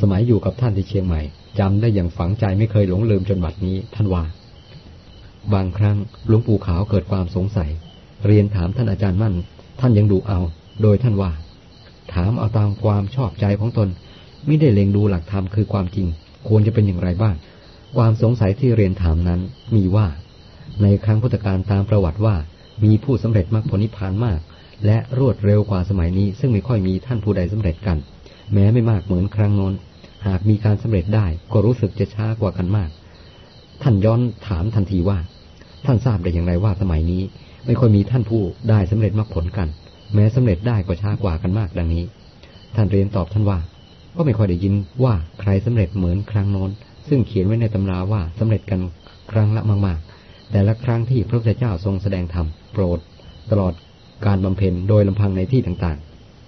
สมัยอยู่กับท่านที่เชียงใหม่จำได้อย่างฝังใจไม่เคยหลงลืมจนบัดนี้ท่านว่า บางครั้งหลวงปู่ขาวเกิดความสงสัย เรียนถามท่านอาจารย์มั่น ท่านยังดูเอา โดยท่านว่า ถามเอาตามความชอบใจของตน ไม่ได้เล็งดูหลักธรรมคือความจริง ควรจะเป็นอย่างไรบ้าง ความสงสัยที่เรียนถามนั้นมีว่า ในครั้งพุทธกาลตามประวัติว่า มีผู้สำเร็จมรรคผลนิพพานมาก และรวดเร็วกว่าสมัยนี้ ซึ่งไม่ค่อยมีท่านผู้ใดสำเร็จกัน แม้ไม่มากเหมือนครั้งโน้น หากมีการสำเร็จได้ก็รู้สึกจะช้ากว่ากันมาก ท่านย้อนถามทันทีว่า ท่านทราบได้อย่างไรว่าสมัยนี้ ไม่ค่อยมีท่านผู้ได้สำเร็จมรรคผลกัน แม้สำเร็จได้ก็ช้ากว่ากันมากดังนี้ ท่านเรียนตอบท่านว่า ก็ไม่ค่อยได้ยินว่าใครสำเร็จเหมือนครั้งโน้น ซึ่งเขียนไว้ในตำราว่าสำเร็จกันครั้งละมากๆ แต่ละครั้งที่พระพุทธเจ้าทรงแสดงธรรมโปรด ตลอดการบำเพ็ญโดยลำพังในที่ต่าง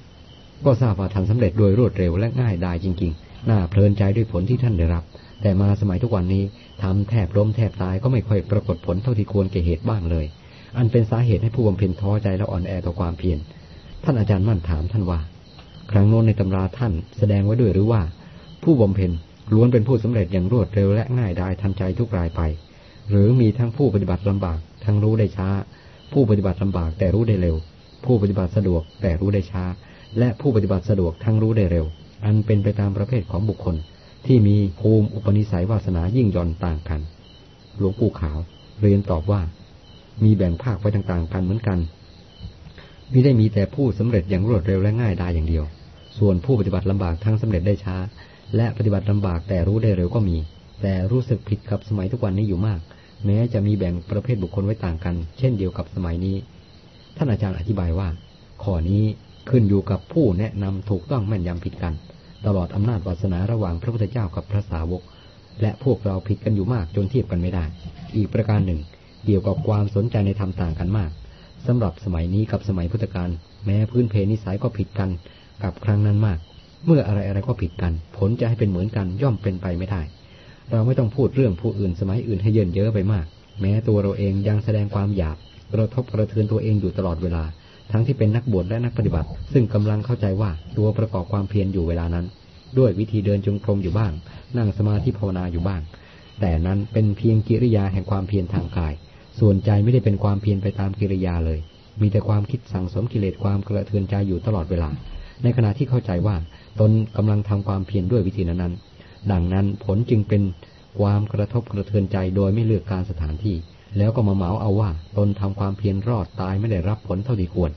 ๆ ก็ทราบว่าท่านสำเร็จโดยรวดเร็วและง่ายดายจริง ๆ น่าเพลินใจด้วยผลที่ท่านได้รับ แต่มาสมัยทุกวันนี้ทำแทบล้มแทบตายก็ไม่ค่อยปรากฏผลเท่าที่ควรแก่เหตุบ้างเลย อันเป็นสาเหตุให้ผู้บำเพ็ญท้อใจและอ่อนแอต่อความเพียร ท่านอาจารย์มั่นถามท่านว่า ครั้งโน้นในตำราท่านแสดงไว้ด้วยหรือว่า ผู้บำเพ็ญล้วนเป็นผู้สำเร็จอย่างรวดเร็วและง่ายดายทันใจทุกรายไป หรือมีทั้งผู้ปฏิบัติลำบาก ทั้งรู้ได้ช้า ผู้ปฏิบัติลำบากแต่รู้ได้เร็ว ผู้ปฏิบัติสะดวกแต่รู้ได้ช้า และผู้ปฏิบัติสะดวกทั้งรู้ได้เร็ว อันเป็นไปตามประเภทของบุคคล ที่มีภูมิอุปนิสัยวาสนายิ่งย่อนต่างกัน หลวงปู่ขาวเรียนตอบว่า มีแบ่งภาคไว้ต่างๆกันเหมือนกันมิได้มีแต่ผู้สำเร็จอย่างรวดเร็วและง่ายได้อย่างเดียว ส่วนผู้ปฏิบัติลำบากทั้งสำเร็จได้ช้า และปฏิบัติลำบากแต่รู้ได้เร็วก็มี แต่รู้สึกผิดกับสมัยทุกวันนี้อยู่มาก แม้จะมีแบ่งประเภทบุคคลไว้ต่างกัน เช่นเดียวกับสมัยนี้ ท่านอาจารย์อธิบายว่า ข้อนี้ขึ้นอยู่กับผู้แนะนำถูกต้องแม่นยำผิดกัน ตลอดอำนาจวาสนาระหว่างพระพุทธเจ้ากับพระสาวก และพวกเราผิดกันอยู่มากจนเทียบกันไม่ได้ อีกประการหนึ่ง เกี่ยวกับความสนใจในธรรมต่างกันมากสำหรับสมัยนี้กับสมัยพุทธกาลแม้พื้นเพนิสัยก็ผิดกันกับครั้งนั้นมาก เมื่ออะไรอะไรก็ผิดกัน ผลจะให้เป็นเหมือนกันย่อมเป็นไปไม่ได้ เราไม่ต้องพูดเรื่องผู้อื่นสมัยอื่นให้เยินเยอะไปมาก แม้ตัวเราเองยังแสดงความหยาบกระทบกระเทือนตัวเองอยู่ตลอดเวลาทั้งที่เป็นนักบวชและนักปฏิบัติ ซึ่งกำลังเข้าใจว่าตัวประกอบความเพียรอยู่เวลานั้น ด้วยวิธีเดินจงกรมอยู่บ้าง นั่งสมาธิภาวนาอยู่บ้าง แต่นั้นเป็นเพียงกิริยาแห่งความเพียรทางกาย ส่วนใจไม่ได้เป็นความเพียรไปตามกิริยาเลย มีแต่ความคิดสั่งสมกิเลสความกระเทือนใจอยู่ตลอดเวลา ในขณะที่เข้าใจว่าตนกำลังทำความเพียรด้วยวิธีนั้นดังนั้นผลจึงเป็นความกระทบกระเทือนใจโดยไม่เลือกการสถานที่ แล้วก็มาเหมาเอาว่า ตนทำความเพียรรอดตายไม่ได้รับผลเท่าที่ควร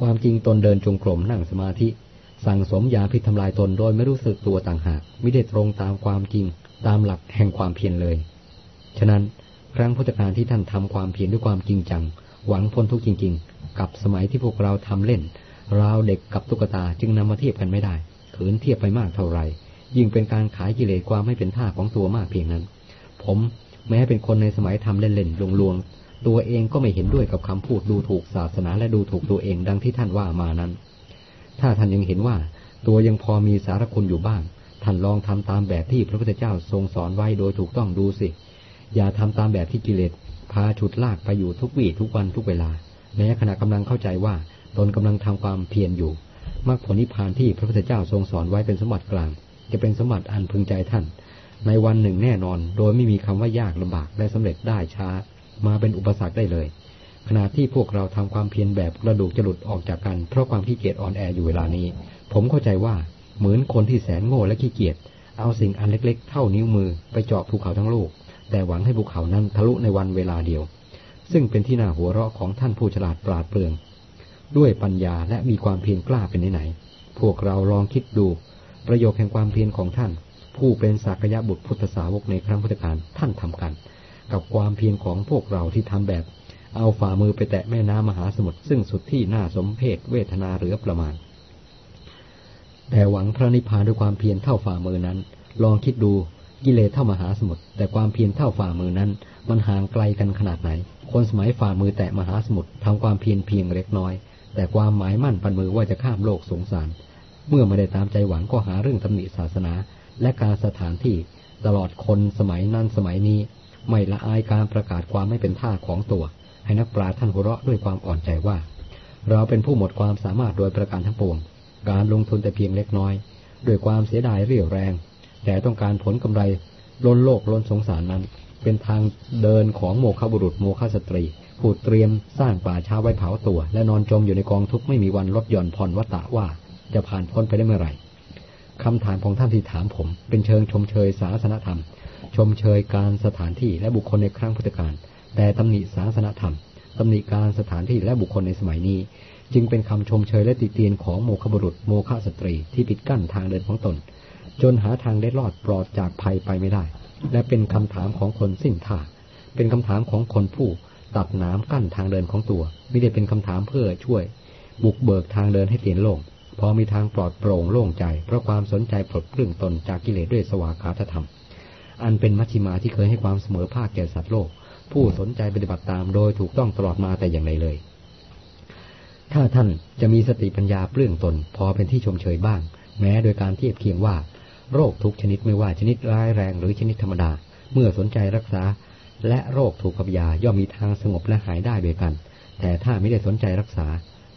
ความจริงตนเดินจงกรมนั่งสมาธิ สั่งสมยาพิษทำลายตนโดยไม่รู้สึกตัวต่างหากไม่ได้ตรงตามความจริงตามหลักแห่งความเพียรเลย ฉะนั้นครั้งพุทธกาลที่ท่านทำความเพียรด้วยความจริงจัง หวังพ้นทุกจริง ๆ กับสมัยที่พวกเราทำเล่นราวเด็กกับตุ๊กตาจึงนำมาเทียบกันไม่ได้ขืนเทียบไปมากเท่าไหร่ ยิ่งเป็นการขายกิเลสความไม่เป็นท่าของตัวมากเพียงนั้น ผมแม้เป็นคนในสมัยทำเล่นๆลวงๆตัวเองก็ไม่เห็นด้วยกับคำพูดดูถูกศาสนาและดูถูกตัวเองดังที่ท่านว่ามานั้น ถ้าท่านยังเห็นว่า ตัวยังพอมีสารคุณอยู่บ้าง ท่านลองทำตามแบบที่พระพุทธเจ้าทรงสอนไว้โดยถูกต้องดูสิ อย่าทำตามแบบที่กิเลสพาฉุดลากไปอยู่ทุกวี่ทุกวันทุกเวลา แม้ขณะกำลังเข้าใจว่าตนกำลังทำความเพียรอยู่มรรคผลนิพพานที่พระพุทธเจ้าทรงสอนไว้เป็นสมบัติกลาง จะเป็นสมบัติอันพึงใจท่าน ในวันหนึ่งแน่นอน โดยไม่มีคำว่ายากลำบากและสำเร็จได้ช้า มาเป็นอุปสรรคได้เลย ขณะที่พวกเราทำความเพียรแบบกระดูกจะหลุดออกจากกัน เพราะความขี้เกียจอ่อนแออยู่เวลานี้ ผมเข้าใจว่าเหมือนคนที่แสนโง่และขี้เกียจเอาสิ่งอันเล็ก ๆ เท่านิ้วมือไปเจาะภูเขาทั้งโลก แต่หวังให้ภูเขานั้นทะลุในวันเวลาเดียว ซึ่งเป็นที่น่าหัวเราะของท่านผู้ฉลาดปราดเปรื่อง ด้วยปัญญาและมีความเพียรกล้าเป็นไหนพวกเราลองคิดดู ประโยคแห่งความเพียรของท่าน ผู้เป็นสักยะบุตรพุทธสาวกในครั้งพุทธกาลท่านทำกัน กับความเพียรของพวกเราที่ทำแบบ เอาฝ่ามือไปแตะแม่น้ำมหาสมุทรซึ่งสุดที่น่าสมเพชเวทนาเหลือประมาณ แต่หวังพระนิพพานด้วยความเพียรเท่าฝ่ามือนั้น ลองคิดดูกิเลสเท่ามหาสมุทรแต่ความเพียรเท่าฝ่ามือนั้น มันห่างไกลกันขนาดไหน คนสมัยฝ่ามือแตะมหาสมุทรทำความเพียรเพียงเล็กน้อย แต่ความหมายมั่นปันมือว่าจะข้ามโลกสงสาร เมื่อไม่ได้ตามใจหวังก็หาเรื่องตำหนิศาสนา และการสถานที่ตลอดคนสมัยนั้นสมัยนี้ ไม่ละอายการประกาศความไม่เป็นท่าของตัว ให้นักปราชญ์ท่านหัวเราะด้วยความอ่อนใจว่า เราเป็นผู้หมดความสามารถโดยประการทั้งปวง การลงทุนแต่เพียงเล็กน้อย ด้วยความเสียดายเรี่ยวแรง แต่ต้องการผลกำไรล้นโลกล้นสงสารนั้น เป็นทางเดินของโมฆะบุรุษโมฆะสตรีผู้เตรียมสร้างป่าช้าไว้เผาตัว และนอนจมอยู่ในกองทุกข์ไม่มีวันลดหย่อนผ่อนวัตะว่าจะผ่านพ้นไปได้เมื่อไหร่คำถามของท่านที่ถามผม เป็นเชิงชมเชยศาสนธรรม ชมเชยการสถานที่และบุคคลในครั้งพุทธกาล แต่ตำหนิศาสนธรรมตำหนิการสถานที่และบุคคลในสมัยนี้ จึงเป็นคำชมเชยและติเตียนของโมฆะบุรุษโมฆะสตรีที่ปิดกั้นทางเดินของตน จนหาทางได้รอดปลอดจากภัยไปไม่ได้ และเป็นคำถามของคนสิ้นท่าเป็นคำถามของคนผู้ตัดน้ำกั้นทางเดินของตัว ไม่ได้เป็นคำถามเพื่อช่วย บุกเบิกทางเดินให้เตียนโล่งพอมีทางปลอดโปร่งโล่งใจ เพราะความสนใจปลดเปลื้องตนจากกิเลสด้วยสวากาธรรม อันเป็นมัชฌิมาที่เคยให้ความเสมอภาคแก่สัตว์โลก ผู้สนใจปฏิบัติตามโดยถูกต้องตลอดมาแต่อย่างไรเลย ถ้าท่านจะมีสติปัญญาเปลื้องตน พอเป็นที่ชมเชยบ้าง แม้โดยการเทียบเคียงว่า โรคทุกชนิดไม่ว่าชนิดร้ายแรงหรือชนิดธรรมดา เมื่อสนใจรักษา และโรคถูกกับยาย่อมมีทางสงบและหายได้โดยกัน แต่ถ้าไม่ได้สนใจรักษา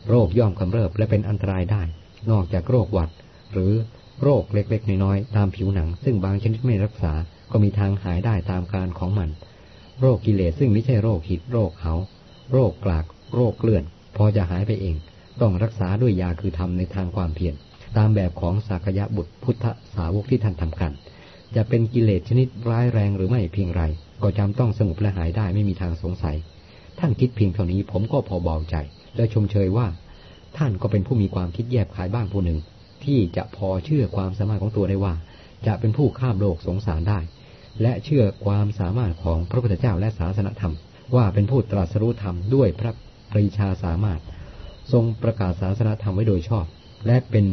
โรคย่อมกำเริบและเป็นอันตรายได้ นอกจากโรคหวัด หรือโรคเล็กๆน้อยๆตามผิวหนัง ซึ่งบางชนิดไม่รักษาก็มีทางหายได้ตามการของมัน โรคกิเลสซึ่งไม่ใช่โรคหิดโรคเขาโรคกลากโรคเกลื่อน พอจะหายไปเอง ต้องรักษาด้วยยาคือทำในทางความเพียรตามแบบของสักยะบุตรพุทธสาวกที่ท่านทำกัน จะเป็นกิเลสชนิดร้ายแรงหรือไม่เพียงไร ก็จำต้องสงบและหายได้ไม่มีทางสงสัย ท่านคิดเพียงเท่านี้ผมก็พอเบาใจ และชมเชยว่า ท่านก็เป็นผู้มีความคิดแยบขายบ้างผู้หนึ่ง ที่จะพอเชื่อความสามารถของตัวได้ว่า จะเป็นผู้ข้ามโลกสงสารได้ และเชื่อความสามารถของพระพุทธเจ้าและศาสนธรรม ว่าเป็นผู้ตรัสรู้ธรรมด้วยพระปรีชาสามารถ ทรงประกาศศาสนธรรมไว้โดยชอบ และเป็น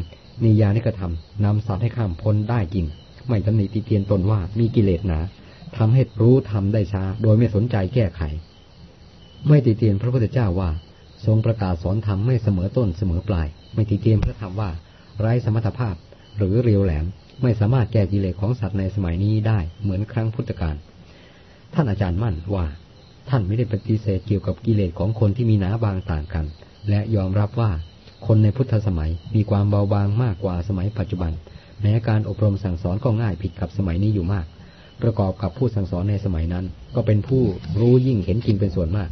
นิยานิกธรรมนำสัตว์ให้ข้ามพ้นได้จริง ไม่ตำหนิติเตียนตนว่ามีกิเลสหนาทำให้รู้ธรรมได้ช้า โดยไม่สนใจแก้ไข ไม่ติเตียนพระพุทธเจ้าว่า ทรงประกาศสอนธรรมไม่เสมอต้นเสมอปลาย ไม่ติเตียนพระธรรมว่า ไร้สมรรถภาพหรือเรียวแหลม ไม่สามารถแก้กิเลสของสัตว์ในสมัยนี้ได้เหมือนครั้งพุทธกาล ท่านอาจารย์มั่นว่า ท่านไม่ได้ปฏิเสธเกี่ยวกับกิเลสของคนที่มีหนาบางต่างกัน และยอมรับว่าคนในพุทธสมัยมีความเบาบางมากกว่าสมัยปัจจุบัน แม้การอบรมสั่งสอนก็ง่ายผิดกับสมัยนี้อยู่มาก ประกอบกับผู้สั่งสอนในสมัยนั้น ก็เป็นผู้รู้ยิ่งเห็นจริงเป็นส่วนมาก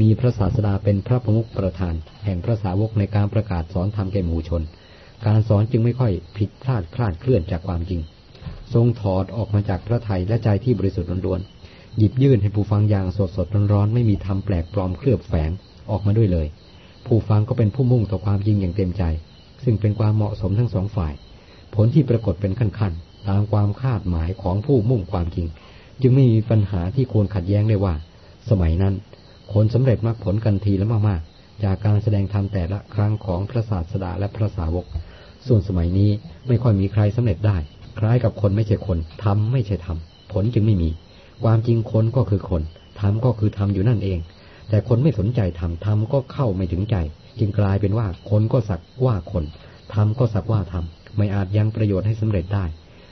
มีพระศาสดาเป็นพระประมุขประธาน แห่งพระสาวกในการประกาศสอนธรรมแก่หมู่ชน การสอนจึงไม่ค่อยผิดพลาดคลาดเคลื่อนจากความจริง ทรงถอดออกมาจากพระไทยและใจที่บริสุทธิ์ล้วนๆหยิบยื่นให้ผู้ฟังอย่างสดสดร้อนๆไม่มีธรรมแปลกปลอมเคลือบแฝงออกมาด้วยเลย ผู้ฟังก็เป็นผู้มุ่งต่อความจริงอย่างเต็มใจ ซึ่งเป็นความเหมาะสมทั้งสองฝ่าย ผลที่ปรากฏเป็นขั้นๆตามความคาดหมายของผู้มุ่งความจริง จึงไม่มีปัญหาที่ควรขัดแย้งได้ว่า สมัยนั้นคนสำเร็จมรรคผลกันทีและมากๆ จากการแสดงธรรมแต่ละครั้งของพระศาสดาและพระสาวก ส่วนสมัยนี้ไม่ค่อยมีใครสำเร็จได้ คล้ายกับคนไม่ใช่คนทำไม่ใช่ทำผลจึงไม่มี ความจริงคนก็คือคนทำก็คือทำอยู่นั่นเอง แต่คนไม่สนใจทำทำก็เข้าไม่ถึงใจ จึงกลายเป็นว่าคนก็สักว่าคนทำก็สักว่าทำไม่อาจยังประโยชน์ให้สำเร็จได้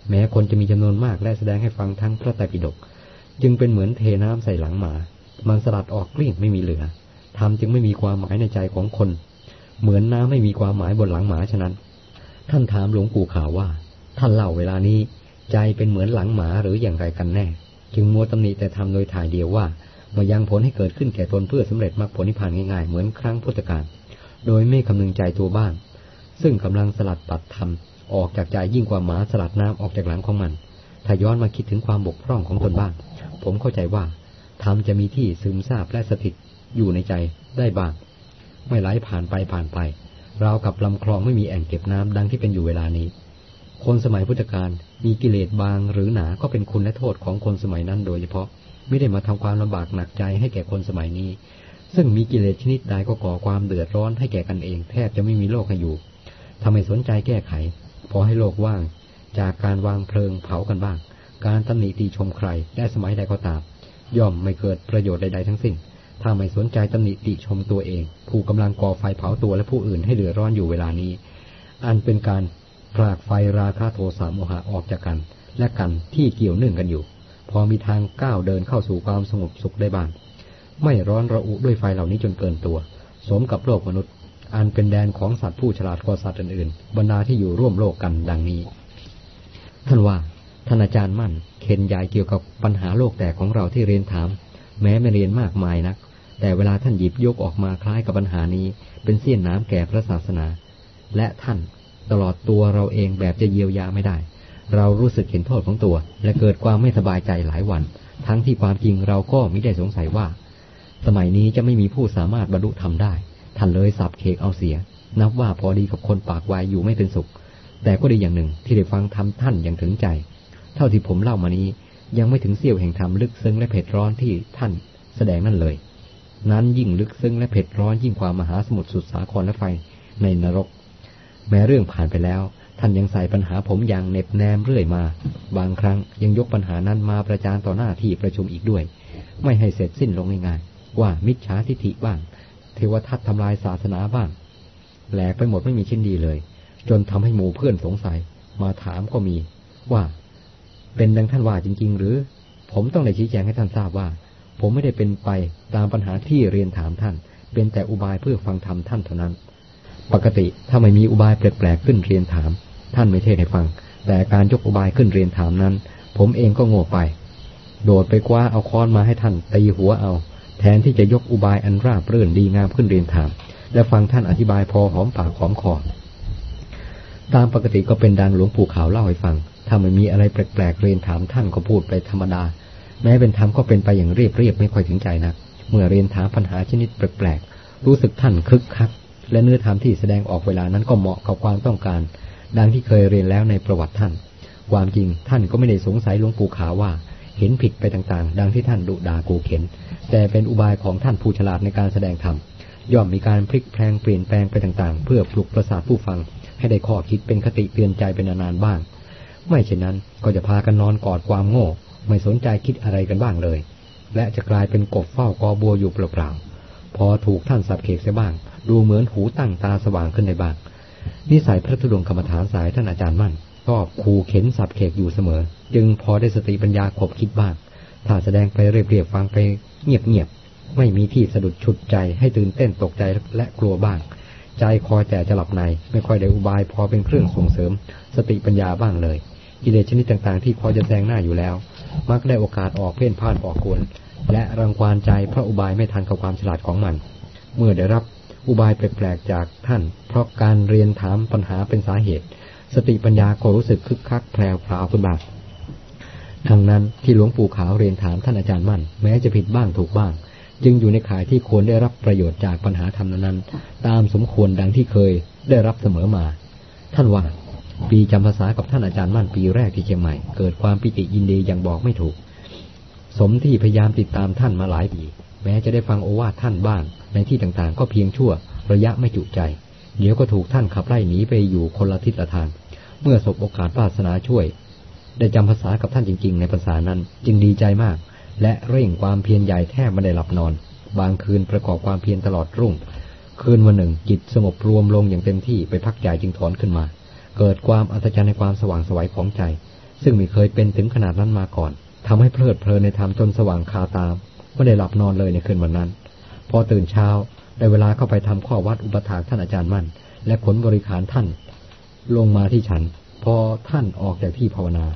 แม้คนจะมีจำนวนมากและแสดงให้ฟังทั้งพระไตรปิฎกจึงเป็นเหมือนเทน้ำใส่หลังหมา มันสลัดออกกลิ้งไม่มีเหลือทำจึงไม่มีความหมายในใจของคน เหมือนน้ำไม่มีความหมายบนหลังหมาฉะนั้น ท่านถามหลวงปู่ขาวว่า ท่านเล่าเวลานี้ใจเป็นเหมือนหลังหมาหรืออย่างไรกันแน่ จึงมัวตำหนิแต่ทำโดยถ่ายเดียวว่ามายังผลให้เกิดขึ้นแก่ตนเพื่อสำเร็จมรรคผลนิพพานง่ายๆ เหมือนครั้งพุทธกาลโดยไม่คำนึงใจตัวบ้าง ซึ่งกำลังสลัดปัดทำออกจากใจยิ่งกว่าหมาสลัดน้ำออกจากหลังของมัน ถ้าย้อนมาคิดถึงความบกพร่องของตนบ้าง ผมเข้าใจว่าธรรมจะมีที่ซึมซาบและสถิตอยู่ในใจได้บ้าง ไม่ไหลผ่านไปผ่านไป ราวกับลำคลองไม่มีแอ่งเก็บน้ำดังที่เป็นอยู่เวลานี้ คนสมัยพุทธกาลมีกิเลสบางหรือหนาก็เป็นคุณและโทษของคนสมัยนั้นโดยเฉพาะไม่ได้มาทำความลำบากหนักใจให้แก่คนสมัยนี้ ซึ่งมีกิเลสชนิดใดก็ก่อความเดือดร้อนให้แก่กันเอง แทบจะไม่มีโลกให้อยู่ทำไมสนใจแก้ไข พอให้โลกว่าง จากการวางเพลิงเผากันบ้าง การตำหนิตีชมใครและสมัยใดก็ตาม ย่อมไม่เกิดประโยชน์ใดๆทั้งสิ้น ถ้าไม่สนใจตำหนิติชมตัวเอง ผู้กำลังก่อไฟเผาตัวและผู้อื่นให้เดือดร้อนอยู่เวลานี้ อันเป็นการพรากไฟราคาโทสะโมหะออกจากกัน และกันที่เกี่ยวเนื่องกันอยู่ พอมีทางก้าวเดินเข้าสู่ความสงบสุขได้บ้าง ไม่ร้อนระอุด้วยไฟเหล่านี้จนเกินตัว สมกับโลกมนุษย์ อันเป็นแดนของสัตว์ผู้ฉลาดกว่าสัตว์อื่นๆบรรดาที่อยู่ร่วมโลกกันดังนี้ ท่านว่าท่านอาจารย์มั่นเคนยายเกี่ยวกับปัญหาโลกแตกของเราที่เรียนถาม แม้ไม่เรียนมากมายนัก แต่เวลาท่านหยิบยกออกมาคล้ายกับปัญหานี้ เป็นเสี้ยนน้ำแก่พระศาสนา และท่านตลอดตัวเราเองแบบจะเยียวยาไม่ได้ เรารู้สึกเห็นโทษของตัว และเกิดความไม่สบายใจหลายวัน ทั้งที่ความจริงเราก็ไม่ได้สงสัยว่า สมัยนี้จะไม่มีผู้สามารถบรรลุธรรมได้ ท่านเลยสับเคกเอาเสีย นับว่าพอดีกับคนปากวายอยู่ไม่เป็นสุข แต่ก็ดีอย่างหนึ่งที่ได้ฟังธรรมท่านอย่างถึงใจ เท่าที่ผมเล่ามานี้ยังไม่ถึงเสี้ยวแห่งธรรมลึกซึ้งและเผ็ดร้อนที่ท่านแสดงนั่นเลย นั้นยิ่งลึกซึ้งและเผ็ดร้อนยิ่งกว่ามหาสมุทรสุดสาครและไฟในนรก แม้เรื่องผ่านไปแล้ว ท่านยังใส่ปัญหาผมอย่างเน็บแนมเรื่อยมา บางครั้งยังยกปัญหานั้นมาประจานต่อหน้าที่ประชุมอีกด้วย ไม่ให้เสร็จสิ้นลงง่ายๆว่ามิจฉาทิฐิบ้าง เทวทัตทำลายศาสนาบ้าง แหลกไปหมดไม่มีชิ้นดีเลย จนทำให้หมู่เพื่อนสงสัย มาถามก็มีว่า เป็นดังท่านว่าจริง ๆ หรือ ผมต้องได้ชี้แจงให้ท่านทราบว่า ผมไม่ได้เป็นไปตามปัญหาที่เรียนถามท่าน เป็นแต่อุบายเพื่อฟังธรรมท่านเท่านั้น ปกติถ้าไม่มีอุบายแปลกๆขึ้นเรียนถาม ท่านไม่เทศให้ฟัง แต่การยกอุบายขึ้นเรียนถามนั้น ผมเองก็โง่ไป โดดไปคว้าเอาค้อนมาให้ท่านตีหัวเอา แทนที่จะยกอุบายอันราบรื่นดีงามขึ้นเรียนถาม และฟังท่านอธิบายพอหอมปากหอมคอตามปกติก็เป็นดังหลวงปู่ขาวเล่าให้ฟัง ถ้าไม่มีอะไรแปลกๆเรียนถามท่านก็พูดไปธรรมดา แม้เป็นธรรมก็เป็นไปอย่างเรียบเรียบไม่ค่อยถึงใจนักเมื่อเรียนถามปัญหาชนิดแปลกๆ รู้สึกท่านคึกคัก และเนื้อธรรมที่แสดงออกเวลานั้นก็เหมาะกับความต้องการ ดังที่เคยเรียนแล้วในประวัติท่าน ความจริงท่านก็ไม่ได้สงสัยหลวงปู่ขาวว่า เห็นผิดไปต่างๆ ดังที่ท่านดุดากูเข็น แต่เป็นอุบายของท่านผู้ฉลาดในการแสดงธรรมย่อมมีการพลิกแพลงเปลี่ยนแปลงไปต่างๆ เพื่อปลุกประสาทผู้ฟัง ให้ได้ข้อคิดเป็นคติเตือนใจเป็นนานๆบ้าง ไม่เช่นนั้นก็จะพากันนอนกอดความโง่ ไม่สนใจคิดอะไรกันบ้างเลย และจะกลายเป็นกบเฝ้ากอบัวอยู่เปล่าๆพอถูกท่านสับเขกเสียบ้าง ดูเหมือนหูตั้งตาสว่างขึ้นในบ้าง นิสัยพระธุดงกรรมฐานสายท่านอาจารย์มั่นก็คูเข็นสับเขกอยู่เสมอ จึงพอได้สติปัญญาขบคิดบ้าง ถ้าแสดงไปเรียบๆฟังไปเงียบๆไม่มีที่สะดุดฉุดใจให้ตื่นเต้นตกใจและกลัวบ้าง ใจคอยแต่จะหลับใน ไม่ค่อยได้อุบายพอเป็นเครื่องส่งเสริม สติปัญญาบ้างเลยกิเลสชนิดต่างๆ ที่พอจะแซงหน้าอยู่แล้ว มักได้โอกาสออกเพ่นพ่านออกกวนและรังควานใจพระอุบายไม่ทันกับความฉลาดของมัน เมื่อได้รับอุบายแปลกๆจากท่าน เพราะการเรียนถามปัญหาเป็นสาเหตุ สติปัญญาก็รู้สึกคึกคักแพรวพราวขึ้นบ้างดังนั้นที่หลวงปู่ขาวเรียนถามท่านอาจารย์มั่น แม้จะผิดบ้างถูกบ้าง จึงอยู่ในข่ายที่ควรได้รับประโยชน์จากปัญหาธรรมนั้น ตามสมควรดังที่เคยได้รับเสมอมา ท่านว่า ปีจำภาษากับท่านอาจารย์มั่นปีแรกที่เชียงใหม่ เกิดความปิติยินดีอย่างบอกไม่ถูก สมที่พยายามติดตามท่านมาหลายปี แม้จะได้ฟังโอวาทท่านบ้าง ในที่ต่างๆ ก็เพียงชั่ว ระยะไม่จุใจ เดี๋ยวก็ถูกท่านขับไล่หนีไปอยู่คนละทิศละทาง เมื่อสบโอกาสวาสนาช่วย ได้จำภาษากับท่านจริง ๆ ในภาษานั้นจึงดีใจมาก และเร่งความเพียรใหญ่แทบไม่ได้หลับนอน บางคืนประกอบความเพียรตลอดรุ่ง คืนวันหนึ่งจิตสงบรวมลงอย่างเต็มที่ไปพักใจจึงถอนขึ้นมา เกิดความอัศจรรย์ในความสว่างสวัยของใจ ซึ่งไม่เคยเป็นถึงขนาดนั้นมาก่อนทำให้เพลิดเพลินในธรรมจนสว่างคาตามไม่ได้หลับนอนเลยในคืนวันนั้น พอตื่นเช้าได้เวลาเข้าไปทำข้อวัดอุปถากท่านอาจารย์มั่น และขนบริขารท่าน ลงมาที่ฉัน พอท่านออกจากที่ภาวนา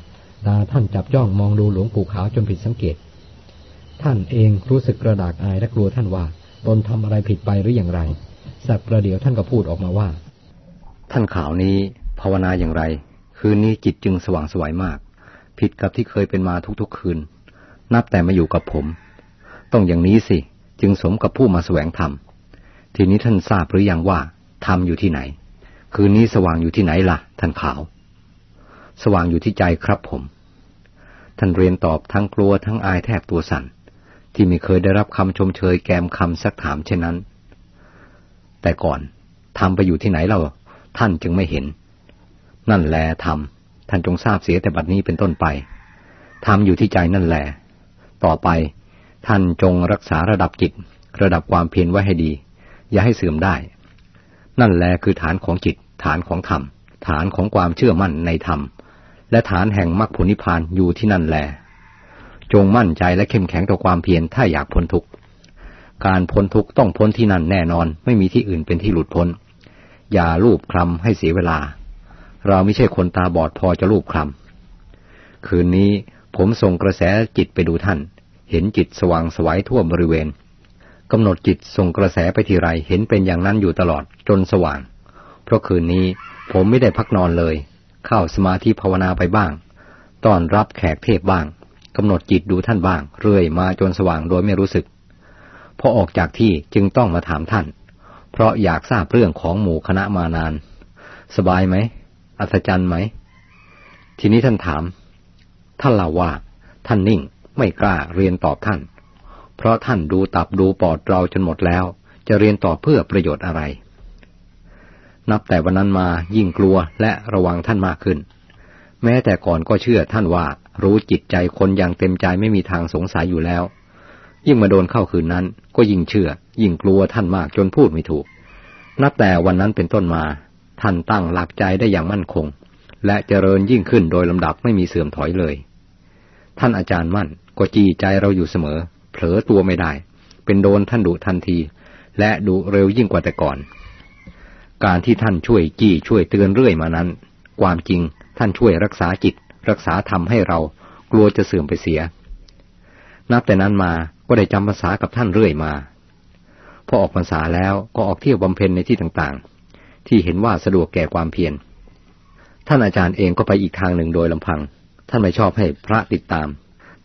ตาท่านจับจ้องมองดูหลวงปู่ขาวจนผิดสังเกต ท่านเองรู้สึกกระดากอายและกลัวท่านว่าตนทำอะไรผิดไปหรืออย่างไร สักประเดี๋ยวท่านก็พูดออกมาว่า ท่านขาวนี้ ภาวนาอย่างไร คืนนี้จิตจึงสว่างสวยมาก ผิดกับที่เคยเป็นมาทุกๆคืน นับแต่มาอยู่กับผม ต้องอย่างนี้สิ จึงสมกับผู้มาแสวงธรรม ทีนี้ท่านทราบหรือยังว่าธรรมอยู่ที่ไหน คืนนี้สว่างอยู่ที่ไหนล่ะ ท่านขาว สว่างอยู่ที่ใจครับผม ท่านเรียนตอบทั้งกลัวทั้งอายแทบตัวสั่น ที่ไม่เคยได้รับคำชมเชยแกมคำซักถามเช่นนั้น แต่ก่อนทำไปอยู่ที่ไหนเราท่านจึงไม่เห็น นั่นแลทำท่านจงทราบเสียแต่บัดนี้เป็นต้นไปทำอยู่ที่ใจนั่นแหละต่อไป ท่านจงรักษาระดับจิต ระดับความเพียรไว้ให้ดี อย่าให้เสื่อมได้ นั่นแหละคือฐานของจิต ฐานของธรรม ฐานของความเชื่อมั่นในธรรม และฐานแห่งมรรคผลนิพพานอยู่ที่นั่นแหละจงมั่นใจและเข้มแข็งต่อความเพียรถ้าอยากพ้นทุกข์การพ้นทุกข์ต้องพ้นที่นั่นแน่นอน ไม่มีที่อื่นเป็นที่หลุดพ้น อย่าลูบคลำให้เสียเวลา เราไม่ใช่คนตาบอดพอจะลูบคลำคืนนี้ผมส่งกระแสจิตไปดูท่าน เห็นจิตสว่างสวัยทั่วบริเวณกำหนดจิตส่งกระแสไปทีไรเห็นเป็นอย่างนั้นอยู่ตลอดจนสว่าง เพราะคืนนี้ผมไม่ได้พักนอนเลย เข้าสมาธิภาวนาไปบ้าง ต้อนรับแขกเทพบ้างกำหนดจิตดูท่านบ้าง เรื่อยมาจนสว่างโดยไม่รู้สึก พอออกจากที่จึงต้องมาถามท่าน เพราะอยากทราบเรื่องของหมู่คณะมานาน สบายไหม อัศจรรย์ไหม ทีนี้ท่านถาม ท่านเล่าว่า ท่านนิ่งไม่กล้าเรียนตอบท่าน เพราะท่านดูตับดูปอดเราจนหมดแล้ว จะเรียนต่อเพื่อประโยชน์อะไร นับแต่วันนั้นมายิ่งกลัวและระวังท่านมากขึ้น แม้แต่ก่อนก็เชื่อท่านว่ารู้จิตใจคนอย่างเต็มใจไม่มีทางสงสัยอยู่แล้ว ยิ่งมาโดนเข้าคืนนั้น ก็ยิ่งเชื่อ ยิ่งกลัวท่านมากจนพูดไม่ถูก นับแต่วันนั้นเป็นต้นมา ท่านตั้งหลักใจได้อย่างมั่นคง และเจริญยิ่งขึ้นโดยลำดับไม่มีเสื่อมถอยเลย ท่านอาจารย์มั่นก็จีใจเราอยู่เสมอ เผลอตัวไม่ได้ เป็นโดนท่านดุทันที และดุเร็วยิ่งกว่าแต่ก่อน การที่ท่านช่วยจี้ช่วยเตือนเรื่อยมานั้น ความจริงท่านช่วยรักษาจิต รักษาทำให้เรากลัวจะเสื่อมไปเสีย นับแต่นั้นมาก็ได้จำภาษากับท่านเรื่อยมา พอออกพรรษาแล้วก็ออกเที่ยวบำเพ็ญในที่ต่างๆ ที่เห็นว่าสะดวกแก่ความเพียร ท่านอาจารย์เองก็ไปอีกทางหนึ่งโดยลำพัง ท่านไม่ชอบให้พระติดตาม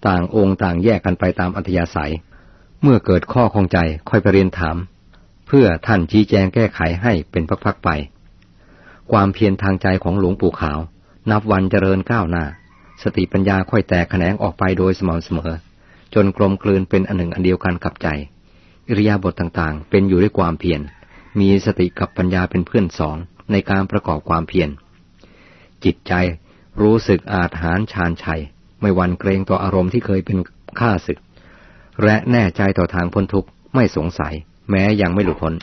ต่างองค์ต่างแยกกันไปตามอัธยาศัย เมื่อเกิดข้อคองใจค่อยไปเรียนถาม เพื่อท่านชี้แจงแก้ไขให้เป็นพักๆไป ความเพียรทางใจของหลวงปู่ขาว นับวันเจริญก้าวหน้า สติปัญญาค่อยแตกแขนงออกไปโดยสม่ำเสมอ จนกลมกลืนเป็นอันหนึ่งอันเดียวกันกับใจ อิริยาบถต่างๆ เป็นอยู่ด้วยความเพียร มีสติกับปัญญาเป็นเพื่อนสองในการประกอบความเพียร จิตใจรู้สึกอาถารชานชัย ไม่วันเกรงต่ออารมณ์ที่เคยเป็นข้าศึก และแน่ใจต่อทางพ้นทุกข์ไม่สงสัย แม้ยังไม่หลุดพ้น